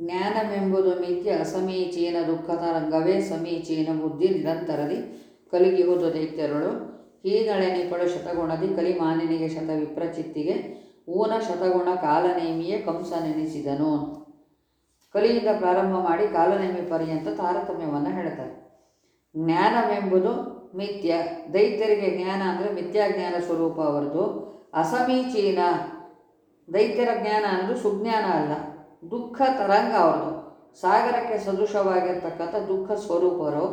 ಜ್ಞಾನವೆಂಬುದು ಮಿಥ್ಯ ಅಸಮೀಚೀನ ದುಃಖದ ರಂಗವೇ ಸಮೀಚೀನ ಬುದ್ಧಿ ನಿರಂತರದಿ ಕಲಿಗಿಹುದು ದೈತ್ಯರುಳು. ಹೀನಳೆನಿ ಪಡು ಶತಗುಣದಿ ಕಲಿಮಾನಿನಿಗೆ ಶತ ವಿಪ್ರಚಿತ್ತಿಗೆ ಊನ ಶತಗುಣ ಕಾಲನೇಮಿಯೇ ಕಂಸ ನೆನೆಸಿದನು ಕಲಿಯಿಂದ ಪ್ರಾರಂಭ ಮಾಡಿ ಕಾಲನೇಮಿ ಪರ್ಯಂತ ತಾರತಮ್ಯವನ್ನು ಹೇಳ್ತಾರೆ. ಜ್ಞಾನವೆಂಬುದು ಮಿಥ್ಯ. ದೈತ್ಯರಿಗೆ ಜ್ಞಾನ ಅಂದರೆ ಮಿಥ್ಯಾಜ್ಞಾನ ಸ್ವರೂಪ ಅವರದು. ಅಸಮೀಚೀನ ದೈತ್ಯರ ಜ್ಞಾನ ಅನ್ನೋದು ಸುಜ್ಞಾನ ಅಲ್ಲ. ದುಃಖ ತರಂಗ ಅವ್ರದ್ದು. ಸಾಗರಕ್ಕೆ ಸದೃಶವಾಗಿರ್ತಕ್ಕಂಥ ದುಃಖ ಸ್ವರೂಪರು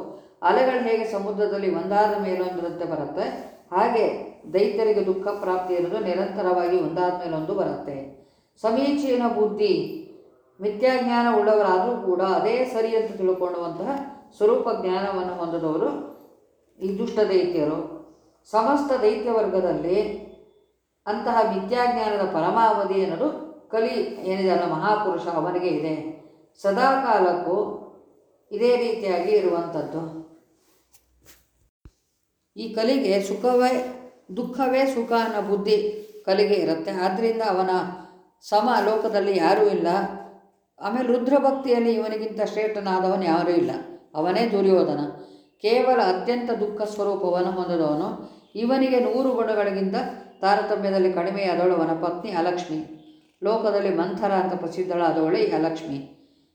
ಅಲೆಗಳು ಹೇಗೆ ಸಮುದ್ರದಲ್ಲಿ ಒಂದಾದ ಮೇಲೊಂದರಂತೆ ಬರುತ್ತೆ. ಹಾಗೆ ದೈತ್ಯರಿಗೆ ದುಃಖ ಪ್ರಾಪ್ತಿ ಇರೋದು ನಿರಂತರವಾಗಿ ಒಂದಾದ ಮೇಲೊಂದು ಬರುತ್ತೆ. ಸಮೀಚೀನ ಬುದ್ಧಿ, ಮಿಥ್ಯಾಜ್ಞಾನ ಉಳ್ಳವರಾದರೂ ಕೂಡ ಅದೇ ಸರಿ ಅಂತ ತಿಳ್ಕೊಳ್ಳುವಂತಹ ಸ್ವರೂಪ ಜ್ಞಾನವನ್ನು ಹೊಂದಿದವರು ಈ ದುಷ್ಟ ದೈತ್ಯರು. ಸಮಸ್ತ ದೈತ್ಯ ವರ್ಗದಲ್ಲಿ ಅಂತಹ ಮಿಥ್ಯಾಜ್ಞಾನದ ಪರಮಾವಧಿ ಅನ್ನೋದು ಕಲಿ ಏನಿದೆಯಲ್ಲ ಮಹಾಪುರುಷ ಅವನಿಗೆ ಇದೆ. ಸದಾ ಕಾಲಕ್ಕೂ ಇದೇ ರೀತಿಯಾಗಿ ಇರುವಂಥದ್ದು. ಈ ಕಲಿಗೆ ಸುಖವೇ, ದುಃಖವೇ ಸುಖ ಅನ್ನೋ ಬುದ್ಧಿ ಕಲಿಗೆ ಇರುತ್ತೆ. ಆದ್ದರಿಂದ ಅವನ ಸಮ ಲೋಕದಲ್ಲಿ ಯಾರೂ ಇಲ್ಲ. ಆಮೇಲೆ ರುದ್ರಭಕ್ತಿಯಲ್ಲಿ ಇವನಿಗಿಂತ ಶ್ರೇಷ್ಠನಾದವನು ಯಾರೂ ಇಲ್ಲ. ಅವನೇ ದುರ್ಯೋಧನ. ಕೇವಲ ಅತ್ಯಂತ ದುಃಖ ಸ್ವರೂಪವನ್ನು ಹೊಂದಿದವನು. ಇವನಿಗೆ ನೂರು ಗುಣಗಳಿಗಿಂತ ತಾರತಮ್ಯದಲ್ಲಿ ಕಡಿಮೆಯಾದವಳು ಅವನ ಪತ್ನಿ ಅಲಕ್ಷ್ಮಿ. ಲೋಕದಲ್ಲಿ ಮಂಥರ ಅಂತ ಪ್ರಸಿದ್ಧಳಾದವಳು ಈಗ ಅಲಕ್ಷ್ಮಿ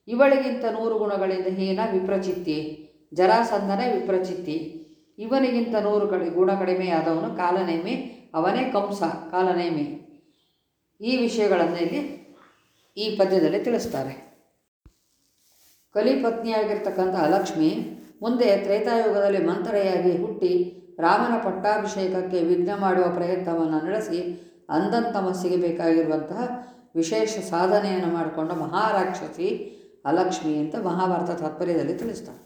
ಇವಳಿಗಿಂತ ನೂರು ಗುಣಗಳಿಂದ ಹೀನ ವಿಪ್ರಚಿತ್ತಿ, ಜರಾಸಂಧನೇ ವಿಪ್ರಚಿತ್ತಿ. ಇವನಿಗಿಂತ ನೂರು ಕಡಿ ಗುಣ ಕಡಿಮೆಯಾದವನು ಕಾಲನೇಮಿ, ಅವನೇ ಕಂಸ, ಕಾಲನೇಮಿ. ಈ ವಿಷಯಗಳನ್ನು ಇಲ್ಲಿ ಈ ಪದ್ಯದಲ್ಲಿ ತಿಳಿಸ್ತಾರೆ. ಕಲಿಪತ್ನಿಯಾಗಿರ್ತಕ್ಕಂಥ ಲಕ್ಷ್ಮಿ ಮುಂದೆ ತ್ರೇತಾಯುಗದಲ್ಲಿ ಮಂಥರೆಯಾಗಿ ಹುಟ್ಟಿ ರಾಮನ ಪಟ್ಟಾಭಿಷೇಕಕ್ಕೆ ವಿಘ್ನ ಮಾಡುವ ಪ್ರಯತ್ನವನ್ನು ನಡೆಸಿ ಅಂಧಂತಮಸ್ಸಿಗೆ ಬೇಕಾಗಿರುವಂತಹ ವಿಶೇಷ ಸಾಧನೆಯನ್ನು ಮಾಡಿಕೊಂಡ ಮಹಾರಾಕ್ಷಸಿ ಅಲಕ್ಷ್ಮಿ ಅಂತ ಮಹಾಭಾರತ ತಾತ್ಪರ್ಯದಲ್ಲಿ ತಿಳಿಸ್ತಾರೆ.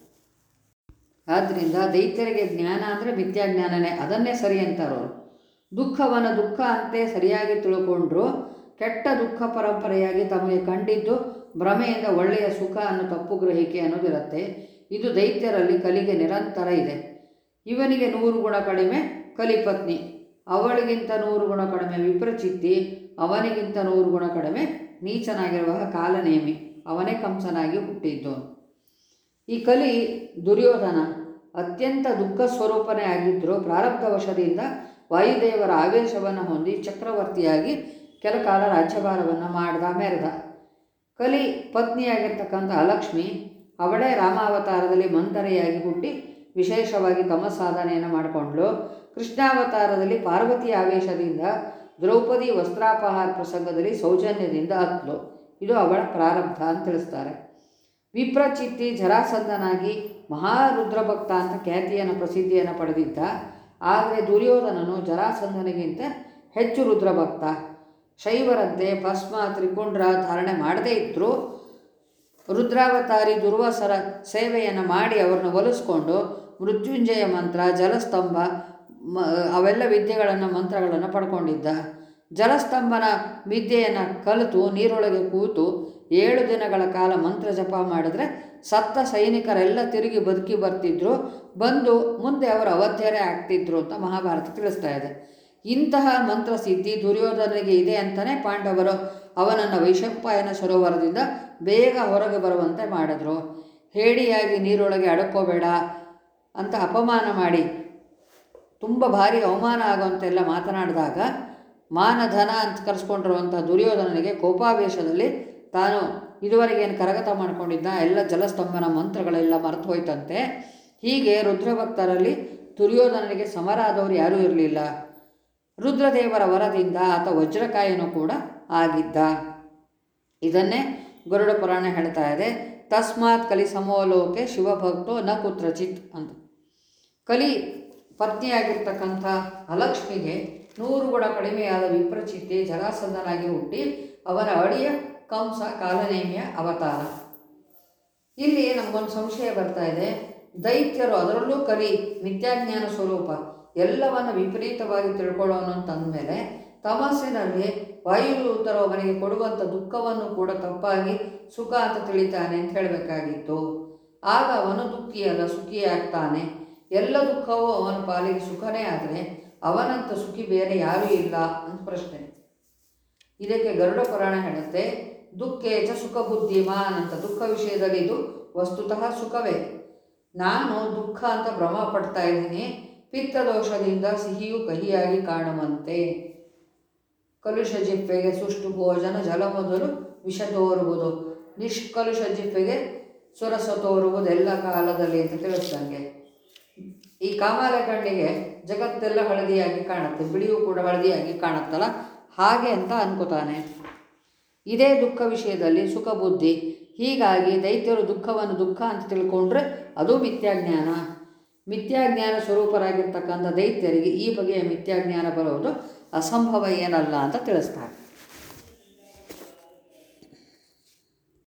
ಆದ್ದರಿಂದ ದೈತ್ಯರಿಗೆ ಜ್ಞಾನ ಅಂದರೆ ಮಿಥ್ಯಾಜ್ಞಾನನೇ ಅದನ್ನೇ ಸರಿ ಅಂತಾರವರು ದುಃಖವನ್ನು ದುಃಖ ಅಂತೆ ಸರಿಯಾಗಿ ತಿಳ್ಕೊಂಡ್ರು, ಕೆಟ್ಟ ದುಃಖ ಪರಂಪರೆಯಾಗಿ ತಮಗೆ ಕಂಡಿದ್ದು ಭ್ರಮೆಯಿಂದ ಒಳ್ಳೆಯ ಸುಖ ಅನ್ನೋ ತಪ್ಪು ಗ್ರಹಿಕೆ ಅನ್ನೋದಿರುತ್ತೆ. ಇದು ದೈತ್ಯರಲ್ಲಿ ಕಲಿಗೆ ನಿರಂತರ ಇದೆ. ಇವನಿಗೆ ನೂರು ಗುಣ ಕಡಿಮೆ ಕಲಿಪತ್ನಿ, ಅವಳಿಗಿಂತ ನೂರು ಗುಣ ಕಡಿಮೆ ವಿಪ್ರಚಿತ್ತಿ ಅವನಿಗಿಂತ ನೂರು ಗುಣ ಕಡಿಮೆ ನೀಚನಾಗಿರುವ ಕಾಲನೇಮಿ. ಅವನೇ ಕಂಸನಾಗಿ ಹುಟ್ಟಿದ್ದು. ಈ ಕಲಿ ದುರ್ಯೋಧನ ಅತ್ಯಂತ ದುಃಖ ಸ್ವರೂಪನೇ ಆಗಿದ್ದರೂ ಪ್ರಾರಬ್ಧ ವಶದಿಂದ ವಾಯುದೇವರ ಆವೇಶವನ್ನು ಹೊಂದಿ ಚಕ್ರವರ್ತಿಯಾಗಿ ಕೆಲ ಕಾಲ ರಾಜ್ಯಭಾರವನ್ನು ಮಾಡ್ದ ಮೆರೆದ ಕಲಿ ಪತ್ನಿಯಾಗಿರ್ತಕ್ಕಂಥ ಅಲಕ್ಷ್ಮಿ ಅವಳೇ ರಾಮಾವತಾರದಲ್ಲಿ ಮಂಥರೆಯಾಗಿ ಹುಟ್ಟಿ ವಿಶೇಷವಾಗಿ ತಮ್ಮ ಸಾಧನೆಯನ್ನು ಮಾಡಿಕೊಂಡ್ಳು. ಕೃಷ್ಣಾವತಾರದಲ್ಲಿ ಪಾರ್ವತಿ ಆವೇಶದಿಂದ ದ್ರೌಪದಿ ವಸ್ತ್ರಾಪಹಾರ ಪ್ರಸಂಗದಲ್ಲಿ ಸೌಜನ್ಯದಿಂದ ಹತ್ಲು ಇದು ಅವಳ ಪ್ರಾರಬ್ಧ ಅಂತ ತಿಳಿಸ್ತಾರೆ. ವಿಪ್ರಚಿತ್ತಿ ಜರಾಸಂಧನಾಗಿ ಮಹಾರುದ್ರಭಕ್ತ ಅಂತ ಖ್ಯಾತಿಯನ್ನು ಪ್ರಸಿದ್ಧಿಯನ್ನು ಪಡೆದಿದ್ದ. ಆದರೆ ದುರ್ಯೋಧನನು ಜರಾಸಂದನಿಗಿಂತ ಹೆಚ್ಚು ರುದ್ರಭಕ್ತ. ಶೈವರಂತೆ ಭಸ್ಮ ತ್ರಿಪುಂಡ್ರ ಧಾರಣೆ ಮಾಡದೇ ಇದ್ದರೂ ರುದ್ರಾವತಾರಿ ದುರ್ವಾಸರ ಸೇವೆಯನ್ನು ಮಾಡಿ ಅವರನ್ನು ಒಲಿಸ್ಕೊಂಡು ಮೃತ್ಯುಂಜಯ ಮಂತ್ರ, ಜಲಸ್ತಂಭ ಮ, ಅವೆಲ್ಲ ವಿದ್ಯೆಗಳನ್ನು, ಮಂತ್ರಗಳನ್ನು ಪಡ್ಕೊಂಡಿದ್ದ. ಜಲಸ್ತಂಭನ ವಿದ್ಯೆಯನ್ನು ಕಲಿತು, ನೀರೊಳಗೆ ಕೂತು ಏಳು ದಿನಗಳ ಕಾಲ ಮಂತ್ರ ಜಪ ಮಾಡಿದ್ರೆ ಸತ್ತ ಸೈನಿಕರೆಲ್ಲ ತಿರುಗಿ ಬದುಕಿ ಬರ್ತಿದ್ರು. ಬಂದು ಮುಂದೆ ಅವರು ಅವಧ್ಯರೇ ಆಗ್ತಿದ್ರು ಅಂತ ಮಹಾಭಾರತ ತಿಳಿಸ್ತಾ ಇದೆ. ಇಂತಹ ಮಂತ್ರ ಸಿದ್ಧಿ ದುರ್ಯೋಧನಿಗೆ ಇದೆ ಅಂತಲೇ ಪಾಂಡವರು ಅವನನ್ನು ವೈಶಂಪಾಯನ ಸರೋವರದಿಂದ ಬೇಗ ಹೊರಗೆ ಬರುವಂತೆ ಮಾಡಿದ್ರು. ಹೇಡಿಯಾಗಿ ನೀರೊಳಗೆ ಅಡಕೋಬೇಡ ಅಂತ ಅಪಮಾನ ಮಾಡಿ ತುಂಬ ಭಾರಿ ಅವಮಾನ ಆಗುವಂತೆಲ್ಲ ಮಾತನಾಡಿದಾಗ ಮಾನಧನ ಅಂತ ಕರೆಸ್ಕೊಂಡಿರುವಂಥ ದುರ್ಯೋಧನನಿಗೆ ಕೋಪಾವೇಶದಲ್ಲಿ ತಾನು ಇದುವರೆಗೆ ಏನು ಕರಗತ ಮಾಡಿಕೊಂಡಿದ್ದ ಎಲ್ಲ ಜಲಸ್ತಂಭನ ಮಂತ್ರಗಳೆಲ್ಲ ಮರೆತು ಹೋಯ್ತಂತೆ. ಹೀಗೆ ರುದ್ರಭಕ್ತರಲ್ಲಿ ದುರ್ಯೋಧನನಿಗೆ ಸಮರಾದವರು ಯಾರೂ ಇರಲಿಲ್ಲ. ರುದ್ರದೇವರ ವರದಿಂದ ಆತ ವಜ್ರಕಾಯನು ಕೂಡ ಆಗಿದ್ದ. ಇದನ್ನೇ ಗರುಡ ಪುರಾಣ ಹೇಳ್ತಾ ಇದೆ. ತಸ್ಮಾತ್ ಕಲಿ ಸಮೋಲೋಕೆ ಶಿವಭಕ್ತೋ ನ ಕುತ್ರಚಿತ್ ಅಂತ ಕಲಿ ಪತ್ನಿಯಾಗಿರ್ತಕ್ಕಂಥ ಅಲಕ್ಷ್ಮಿಗೆ ನೂರು ಗುಣ ಕಡಿಮೆಯಾದ ವಿಪ್ರಚಿತ್ತೆ ಜಲಾಸಂದನಾಗಿ ಹುಟ್ಟಿ ಅವರ ಅಡಿಯ ಕಂಸ ಕಾಲನೇಮಿಯ ಅವತಾರ. ಇಲ್ಲಿ ನಮಗೊಂದು ಸಂಶಯ ಬರ್ತಾ ಇದೆ. ದೈತ್ಯರು ಅದರಲ್ಲೂ ಕರಿ, ನಿತ್ಯಾಜ್ಞಾನ ಸ್ವರೂಪ, ಎಲ್ಲವನ್ನು ವಿಪರೀತವಾಗಿ ತಿಳ್ಕೊಳ್ಳೋನು ಅಂತಂದಮೇಲೆ ತಮಸ್ಸಿನಲ್ಲಿ ವಾಯುದೂತರು ಅವನಿಗೆ ಕೊಡುವಂಥ ದುಃಖವನ್ನು ಕೂಡ ತಪ್ಪಾಗಿ ಸುಖ ಅಂತ ತಿಳಿತಾನೆ ಅಂತ ಹೇಳಬೇಕಾಗಿತ್ತು. ಆಗ ಅವನು ದುಃಖಿಯಲ್ಲ, ಸುಖಿಯಾಗ್ತಾನೆ. ಎಲ್ಲ ದುಃಖವೂ ಅವನ ಪಾಲಿಗೆ ಸುಖನೇ ಆದರೆ ಅವನಂತ ಸುಖಿ ಬೇರೆ ಯಾರೂ ಇಲ್ಲ ಅಂತ ಪ್ರಶ್ನೆ. ಇದಕ್ಕೆ ಗರುಡ ಪುರಾಣ ಹೇಳುತ್ತೆ, ದುಃಖೇ ಚ ಸುಖ ಬುದ್ಧಿಮಾನ್ ಅಂತ. ದುಃಖ ವಿಷಯದಲ್ಲಿ ಇದು ವಸ್ತುತಃ ಸುಖವೇ. ನಾನು ದುಃಖ ಅಂತ ಭ್ರಮ ಪಡ್ತಾ ಇದ್ದೀನಿ, ಪಿತ್ತದೋಷದಿಂದ ಸಿಹಿಯು ಕಹಿಯಾಗಿ ಕಾಣುವಂತೆ. ಕಲುಷ ಜಿಪ್ಪೆಗೆ ಸುಷ್ಟು ಭೋಜನ, ಜಲ ಮೊದಲು ವಿಷ ತೋರುವುದು. ನಿಷ್ಕಲುಷ ಜಿಪ್ಪೆಗೆ ಸುರಸ ತೋರುವುದೆಲ್ಲ ಕಾಲದಲ್ಲಿ ಅಂತ ತಿಳಿಸ್ದಂಗೆ. ಈ ಕಾಮಾಲ ಕಣ್ಣಿಗೆ ಜಗತ್ತೆಲ್ಲ ಹಳದಿಯಾಗಿ ಕಾಣುತ್ತೆ, ಬಿಳಿಯೂ ಕೂಡ ಹಳದಿಯಾಗಿ ಕಾಣುತ್ತಲ್ಲ? ಹಾಗೆ ಅಂತ ಅನ್ಕೋತಾನೆ. ಇದೇ ದುಃಖ ವಿಷಯದಲ್ಲಿ ಸುಖ ಬುದ್ಧಿ. ಹೀಗಾಗಿ ದೈತ್ಯರು ದುಃಖವನ್ನು ದುಃಖ ಅಂತ ತಿಳ್ಕೊಂಡ್ರೆ ಅದು ಮಿಥ್ಯಾಜ್ಞಾನ. ಮಿಥ್ಯಾಜ್ಞಾನ ಸ್ವರೂಪರಾಗಿರ್ತಕ್ಕಂಥ ದೈತ್ಯರಿಗೆ ಈ ಬಗೆಯ ಮಿಥ್ಯಾಜ್ಞಾನ ಬರೋದು ಅಸಂಭವ ಏನಲ್ಲ ಅಂತ ತಿಳಿಸ್ತಾರೆ.